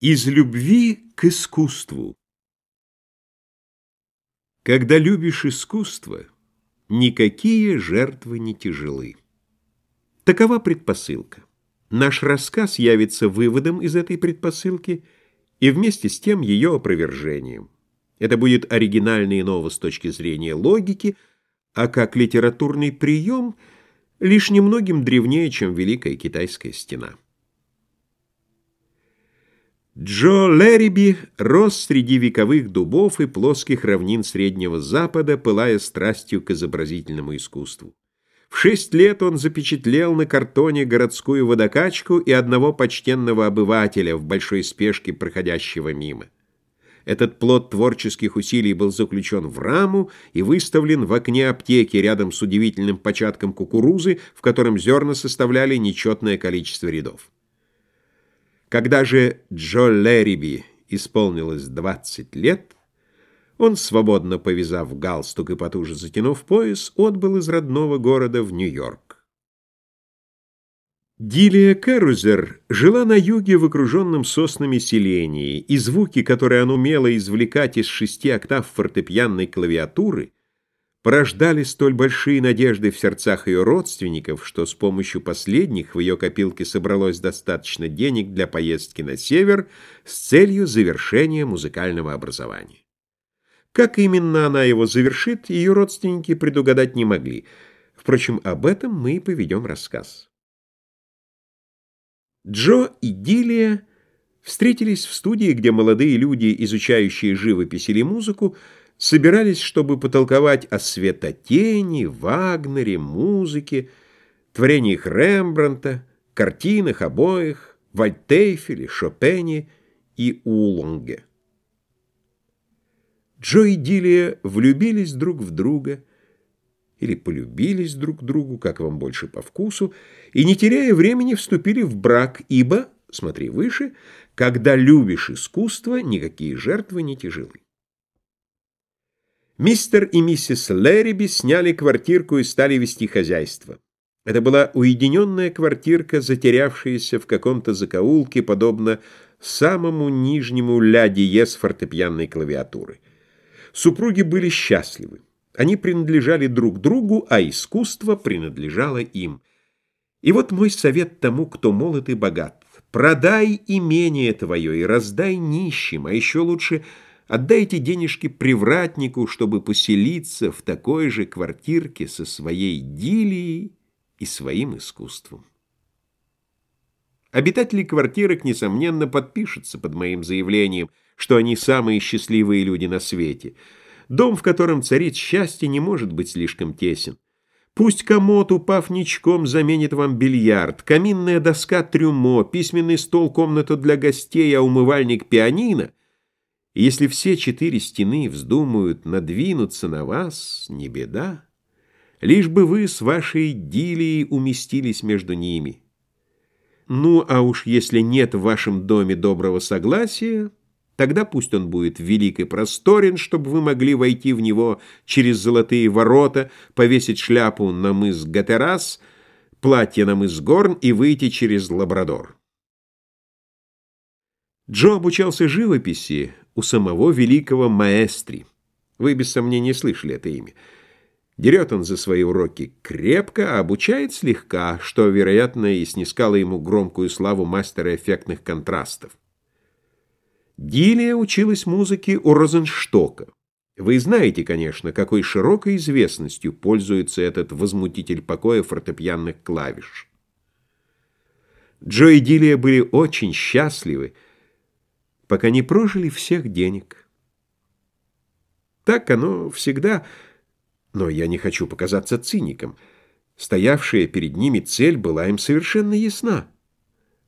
Из любви к искусству Когда любишь искусство, никакие жертвы не тяжелы. Такова предпосылка. Наш рассказ явится выводом из этой предпосылки и вместе с тем ее опровержением. Это будет оригинально и с точки зрения логики, а как литературный прием лишь немногим древнее, чем Великая Китайская стена. Джо Лэриби рос среди вековых дубов и плоских равнин Среднего Запада, пылая страстью к изобразительному искусству. В шесть лет он запечатлел на картоне городскую водокачку и одного почтенного обывателя в большой спешке, проходящего мимо. Этот плод творческих усилий был заключен в раму и выставлен в окне аптеки рядом с удивительным початком кукурузы, в котором зерна составляли нечетное количество рядов. Когда же Джо Лериби исполнилось 20 лет, он, свободно повязав галстук и потуже затянув пояс, отбыл из родного города в Нью-Йорк. Дилия Керузер жила на юге в окруженном соснами селении, и звуки, которые она умела извлекать из шести октав фортепианной клавиатуры, порождали столь большие надежды в сердцах ее родственников, что с помощью последних в ее копилке собралось достаточно денег для поездки на север с целью завершения музыкального образования. Как именно она его завершит, ее родственники предугадать не могли. Впрочем, об этом мы и поведем рассказ. Джо и Дилия встретились в студии, где молодые люди, изучающие живопись или музыку, собирались, чтобы потолковать о светотени, Вагнере, музыке, творениях Рембранта, картинах, обоих, Вальтейфеле, Шопене и Улонге. Джо и Дилия влюбились друг в друга или полюбились друг другу, как вам больше по вкусу, и, не теряя времени, вступили в брак, ибо, смотри выше, когда любишь искусство, никакие жертвы не тяжелы. Мистер и миссис Лэриби сняли квартирку и стали вести хозяйство. Это была уединенная квартирка, затерявшаяся в каком-то закоулке, подобно самому нижнему ля диез фортепианной клавиатуры. Супруги были счастливы. Они принадлежали друг другу, а искусство принадлежало им. И вот мой совет тому, кто молод и богат. Продай имение твое и раздай нищим, а еще лучше – Отдайте денежки привратнику, чтобы поселиться в такой же квартирке со своей дилией и своим искусством. Обитатели квартирок, несомненно, подпишутся под моим заявлением, что они самые счастливые люди на свете. Дом, в котором царит счастье, не может быть слишком тесен. Пусть комод, упав ничком, заменит вам бильярд, каминная доска трюмо, письменный стол комната для гостей, а умывальник пианино — и если все четыре стены вздумают надвинуться на вас, не беда, лишь бы вы с вашей идиллией уместились между ними. Ну, а уж если нет в вашем доме доброго согласия, тогда пусть он будет велик и просторен, чтобы вы могли войти в него через золотые ворота, повесить шляпу на мыс Гатерас, платье на мыс Горн и выйти через Лабрадор. Джо обучался живописи у самого великого маэстри. Вы без сомнения слышали это имя. Дерет он за свои уроки крепко, а обучает слегка, что, вероятно, и снискало ему громкую славу мастера эффектных контрастов. Дилия училась музыке у Розенштока. Вы знаете, конечно, какой широкой известностью пользуется этот возмутитель покоя фортепианных клавиш. Джо и Дилия были очень счастливы, пока не прожили всех денег. Так оно всегда, но я не хочу показаться циником. Стоявшая перед ними цель была им совершенно ясна.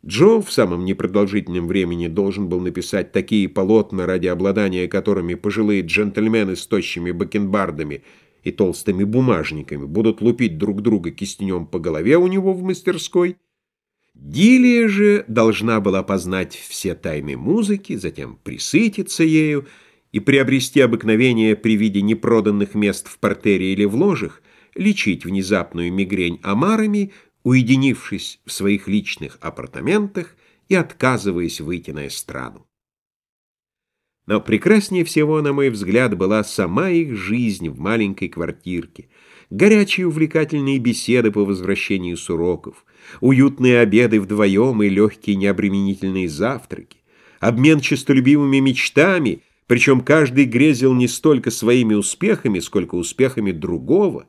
Джо в самом непродолжительном времени должен был написать такие полотна, ради обладания которыми пожилые джентльмены с тощими бакенбардами и толстыми бумажниками будут лупить друг друга кистенем по голове у него в мастерской, Дилия же должна была познать все тайны музыки, затем присытиться ею и приобрести обыкновение при виде непроданных мест в портере или в ложах, лечить внезапную мигрень омарами, уединившись в своих личных апартаментах и отказываясь выйти на эстраду. Но прекраснее всего, на мой взгляд, была сама их жизнь в маленькой квартирке, горячие увлекательные беседы по возвращению с уроков, уютные обеды вдвоем и легкие необременительные завтраки, обмен честолюбивыми мечтами, причем каждый грезил не столько своими успехами, сколько успехами другого,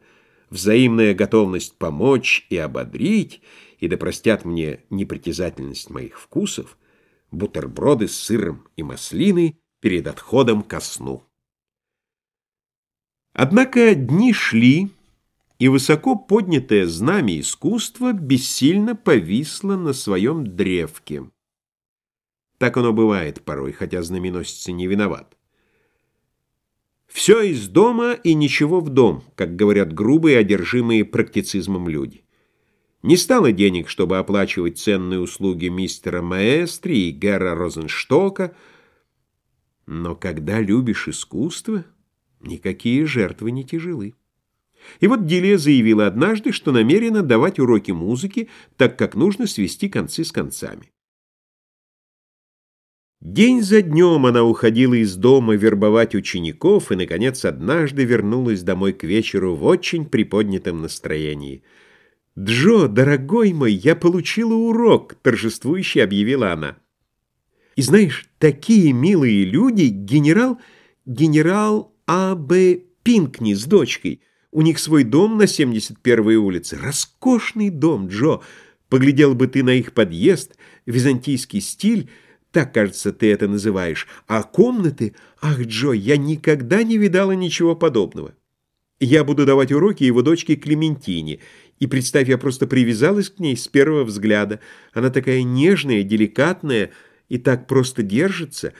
взаимная готовность помочь и ободрить, и да простят мне непритязательность моих вкусов, бутерброды с сыром и маслиной перед отходом ко сну. Однако дни шли, и высоко поднятое знамя искусства бессильно повисло на своем древке. Так оно бывает порой, хотя знаменосец не виноват. Все из дома и ничего в дом, как говорят грубые, одержимые практицизмом люди. Не стало денег, чтобы оплачивать ценные услуги мистера Маэстри и Гера Розенштока, но когда любишь искусство, никакие жертвы не тяжелы. И вот Дилия заявила однажды, что намерена давать уроки музыки, так как нужно свести концы с концами. День за днем она уходила из дома вербовать учеников и, наконец, однажды вернулась домой к вечеру в очень приподнятом настроении. «Джо, дорогой мой, я получила урок!» — торжествующе объявила она. «И знаешь, такие милые люди, генерал... генерал А.Б. Пинкни с дочкой. У них свой дом на 71-й улице. Роскошный дом, Джо. Поглядел бы ты на их подъезд, византийский стиль...» Так, кажется, ты это называешь. А комнаты... Ах, Джо, я никогда не видала ничего подобного. Я буду давать уроки его дочке Клементине. И, представь, я просто привязалась к ней с первого взгляда. Она такая нежная, деликатная и так просто держится.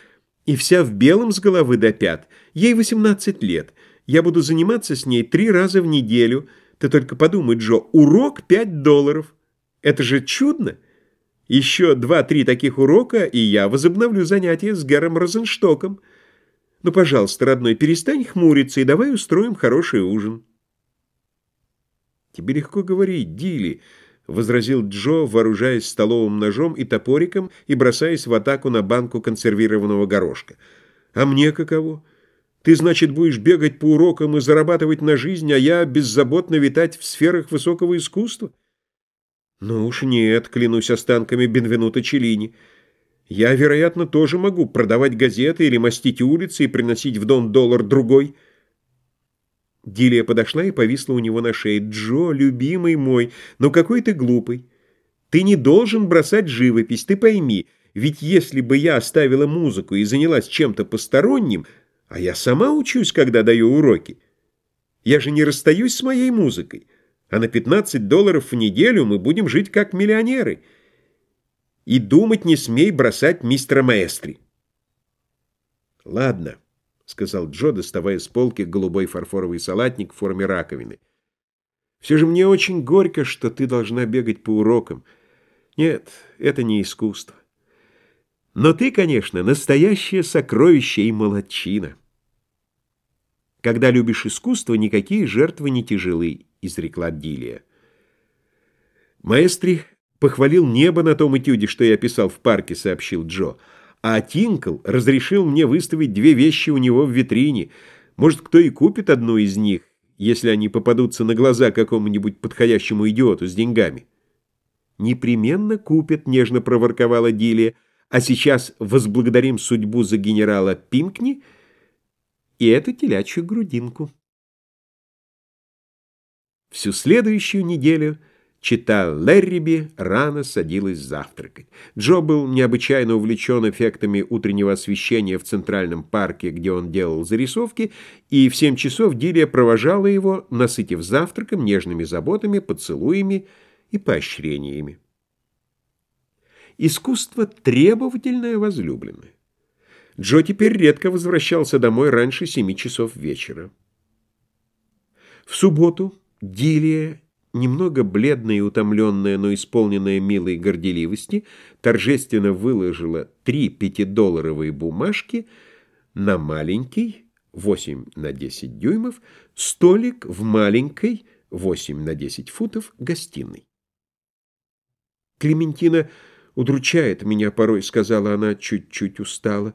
И вся в белом с головы до пят. Ей 18 лет. Я буду заниматься с ней три раза в неделю. Ты только подумай, Джо, урок 5 долларов. Это же чудно. Еще два-три таких урока, и я возобновлю занятия с Гером Розенштоком. Ну, пожалуйста, родной, перестань хмуриться и давай устроим хороший ужин. Тебе легко говорить, Дили, — возразил Джо, вооружаясь столовым ножом и топориком и бросаясь в атаку на банку консервированного горошка. А мне каково? Ты, значит, будешь бегать по урокам и зарабатывать на жизнь, а я беззаботно витать в сферах высокого искусства? Ну уж нет, клянусь останками Бенвенута Челлини. Я, вероятно, тоже могу продавать газеты или мастить улицы и приносить в дом доллар-другой. Дилия подошла и повисла у него на шее. «Джо, любимый мой, ну какой ты глупый. Ты не должен бросать живопись, ты пойми. Ведь если бы я оставила музыку и занялась чем-то посторонним, а я сама учусь, когда даю уроки, я же не расстаюсь с моей музыкой а на 15 долларов в неделю мы будем жить как миллионеры. И думать не смей бросать мистера Маэстри. «Ладно», — сказал Джо, доставая с полки голубой фарфоровый салатник в форме раковины. «Все же мне очень горько, что ты должна бегать по урокам. Нет, это не искусство. Но ты, конечно, настоящее сокровище и молодчина. Когда любишь искусство, никакие жертвы не тяжелы» изрекла Дилия. Маэстри похвалил небо на том этюде, что я писал в парке, сообщил Джо. А Тинкл разрешил мне выставить две вещи у него в витрине. Может, кто и купит одну из них, если они попадутся на глаза какому-нибудь подходящему идиоту с деньгами. «Непременно купят», — нежно проворковала Дилия. «А сейчас возблагодарим судьбу за генерала Пинкни и эту телячью грудинку». Всю следующую неделю чита Лерриби рано садилась завтракать. Джо был необычайно увлечен эффектами утреннего освещения в Центральном парке, где он делал зарисовки, и в семь часов Дилия провожала его, насытив завтраком, нежными заботами, поцелуями и поощрениями. Искусство требовательное возлюбленное. Джо теперь редко возвращался домой раньше семи часов вечера. В субботу Дилия, немного бледная и утомленная, но исполненная милой горделивости, торжественно выложила три пятидолларовые бумажки на маленький, 8 на 10 дюймов, столик в маленькой, 8 на 10 футов, гостиной. Клементина удручает меня порой», — сказала она чуть-чуть устало.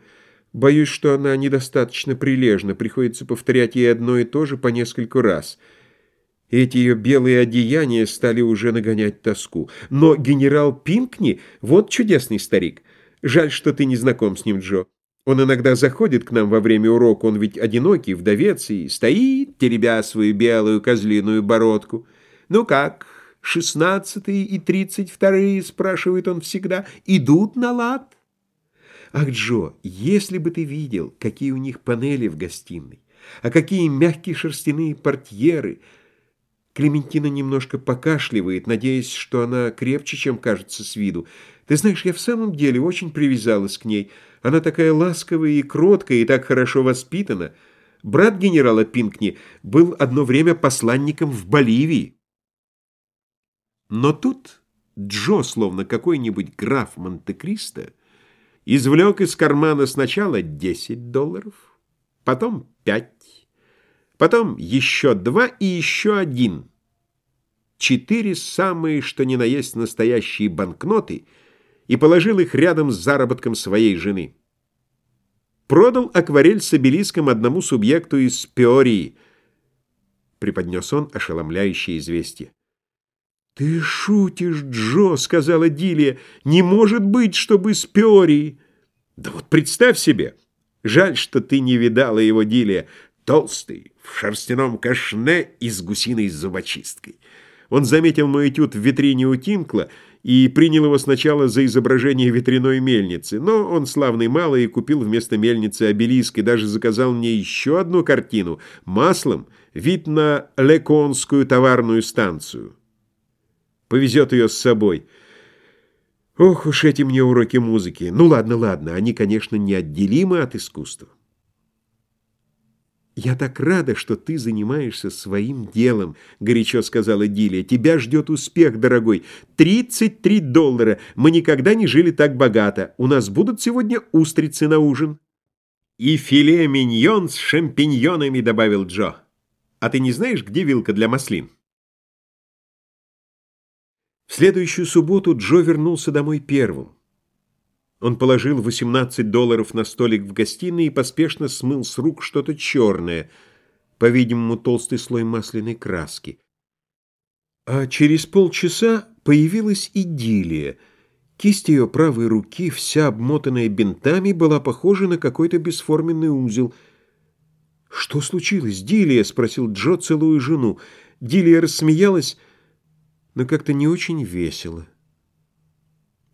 «Боюсь, что она недостаточно прилежна, приходится повторять ей одно и то же по нескольку раз». Эти ее белые одеяния стали уже нагонять тоску. Но генерал Пинкни — вот чудесный старик. Жаль, что ты не знаком с ним, Джо. Он иногда заходит к нам во время урока, он ведь одинокий, вдовец, и стоит, теребя свою белую козлиную бородку. «Ну как, шестнадцатые и тридцать вторые?» — спрашивает он всегда. «Идут на лад?» Ах, Джо, если бы ты видел, какие у них панели в гостиной, а какие мягкие шерстяные портьеры — Клементина немножко покашливает, надеясь, что она крепче, чем кажется с виду. Ты знаешь, я в самом деле очень привязалась к ней. Она такая ласковая и кроткая, и так хорошо воспитана. Брат генерала Пинкни был одно время посланником в Боливии. Но тут Джо, словно какой-нибудь граф Монте-Кристо, извлек из кармана сначала 10 долларов, потом 5, Потом еще два и еще один. Четыре самые, что ни на есть настоящие банкноты, и положил их рядом с заработком своей жены. Продал акварель с обелиском одному субъекту из Пеории. Преподнес он ошеломляющее известие. «Ты шутишь, Джо», — сказала Дилия. «Не может быть, чтобы с Пеории». «Да вот представь себе! Жаль, что ты не видала его, Дилия толстый, в шерстяном кашне и с гусиной зубочисткой. Он заметил мой этюд в витрине у Тинкла и принял его сначала за изображение ветряной мельницы, но он славный малый и купил вместо мельницы обелиск и даже заказал мне еще одну картину маслом, вид на Леконскую товарную станцию. Повезет ее с собой. Ох уж эти мне уроки музыки. Ну ладно, ладно, они, конечно, неотделимы от искусства. «Я так рада, что ты занимаешься своим делом», — горячо сказала Дилия. «Тебя ждет успех, дорогой. 33 доллара. Мы никогда не жили так богато. У нас будут сегодня устрицы на ужин». «И филе миньон с шампиньонами», — добавил Джо. «А ты не знаешь, где вилка для маслин?» В следующую субботу Джо вернулся домой первым. Он положил 18 долларов на столик в гостиной и поспешно смыл с рук что-то черное, по-видимому, толстый слой масляной краски. А через полчаса появилась идиллия. Кисть ее правой руки, вся обмотанная бинтами, была похожа на какой-то бесформенный узел. «Что случилось, Дилия?» — спросил Джо целую жену. Дилия рассмеялась, но как-то не очень весело.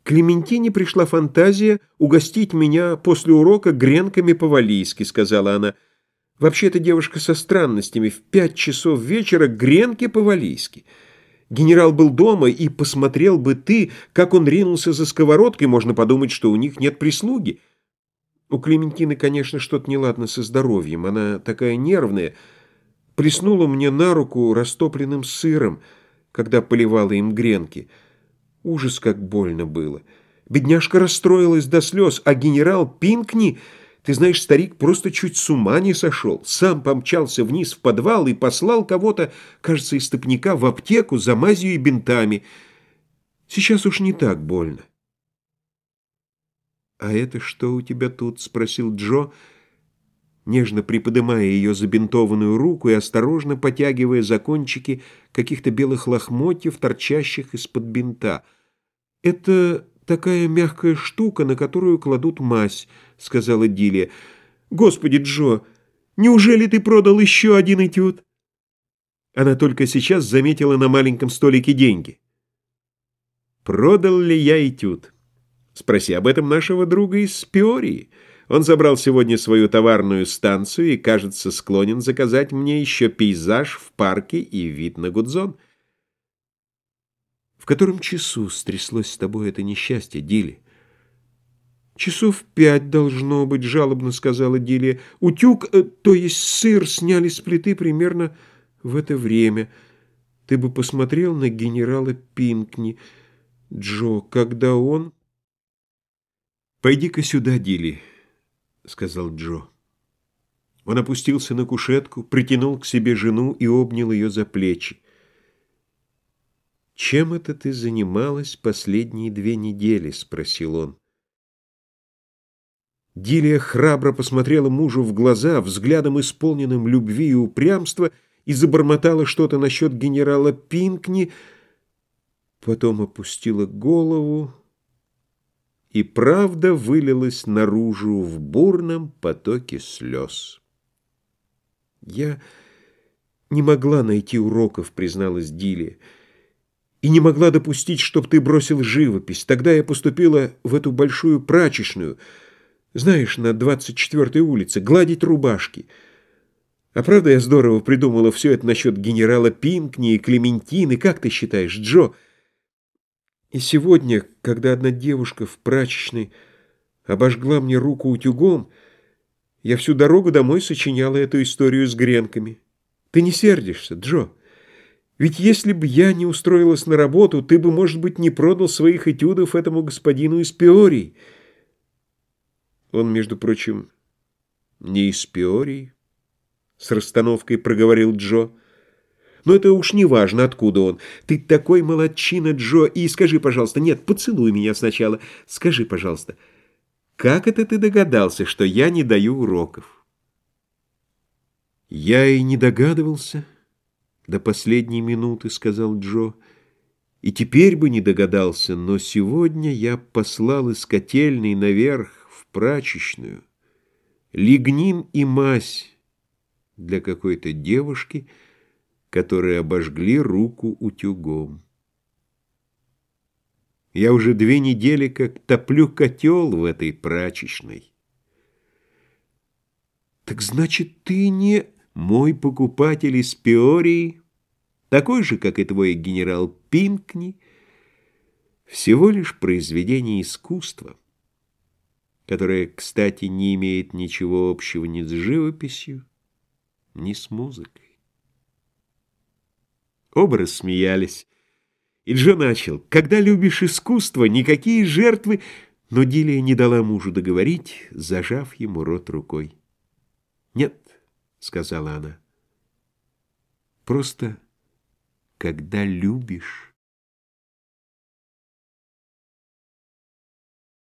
«Клементине пришла фантазия угостить меня после урока гренками по-валийски», — сказала она. «Вообще эта девушка со странностями. В пять часов вечера гренки по-валийски. Генерал был дома, и посмотрел бы ты, как он ринулся за сковородкой, можно подумать, что у них нет прислуги. У Клементины, конечно, что-то неладно со здоровьем. Она такая нервная. Плеснула мне на руку растопленным сыром, когда поливала им гренки». Ужас, как больно было. Бедняжка расстроилась до слез, а генерал Пинкни, ты знаешь, старик просто чуть с ума не сошел. Сам помчался вниз в подвал и послал кого-то, кажется, из стопника в аптеку за мазью и бинтами. Сейчас уж не так больно. «А это что у тебя тут?» — спросил Джо, нежно приподымая ее забинтованную руку и осторожно потягивая за кончики каких-то белых лохмотьев, торчащих из-под бинта. «Это такая мягкая штука, на которую кладут мазь», — сказала Дилия. «Господи, Джо, неужели ты продал еще один этюд?» Она только сейчас заметила на маленьком столике деньги. «Продал ли я этюд?» Спроси об этом нашего друга из Пиории. Он забрал сегодня свою товарную станцию и, кажется, склонен заказать мне еще пейзаж в парке и вид на Гудзон. В котором часу стряслось с тобой это несчастье, Дили? Часов пять должно быть, жалобно сказала Дилия. Утюг, э, то есть сыр, сняли с плиты примерно в это время. Ты бы посмотрел на генерала Пинкни. Джо, когда он... «Пойди-ка сюда, Дили», — сказал Джо. Он опустился на кушетку, притянул к себе жену и обнял ее за плечи. «Чем это ты занималась последние две недели?» — спросил он. Дилия храбро посмотрела мужу в глаза, взглядом исполненным любви и упрямства, и забормотала что-то насчет генерала Пинкни, потом опустила голову, и правда вылилась наружу в бурном потоке слез. «Я не могла найти уроков», — призналась Дилия, «и не могла допустить, чтоб ты бросил живопись. Тогда я поступила в эту большую прачечную — знаешь, на 24-й улице, гладить рубашки. А правда, я здорово придумала все это насчет генерала Пинкни и Клементины. Как ты считаешь, Джо? И сегодня, когда одна девушка в прачечной обожгла мне руку утюгом, я всю дорогу домой сочиняла эту историю с гренками. Ты не сердишься, Джо? Ведь если бы я не устроилась на работу, ты бы, может быть, не продал своих этюдов этому господину из Пиории. Он, между прочим, не из Пиории, с расстановкой проговорил Джо. Но это уж не важно, откуда он. Ты такой молодчина, Джо, и скажи, пожалуйста, нет, поцелуй меня сначала. Скажи, пожалуйста, как это ты догадался, что я не даю уроков? Я и не догадывался до последней минуты, сказал Джо. И теперь бы не догадался, но сегодня я послал из котельной наверх прачечную, лигнин и мазь для какой-то девушки, которые обожгли руку утюгом. Я уже две недели как топлю котел в этой прачечной. Так значит, ты не мой покупатель из Пиории, такой же, как и твой генерал Пинкни, всего лишь произведение искусства которая, кстати, не имеет ничего общего ни с живописью, ни с музыкой. Оба рассмеялись. И Джо начал. «Когда любишь искусство, никакие жертвы...» Но Дилия не дала мужу договорить, зажав ему рот рукой. «Нет», — сказала она, — «просто когда любишь...»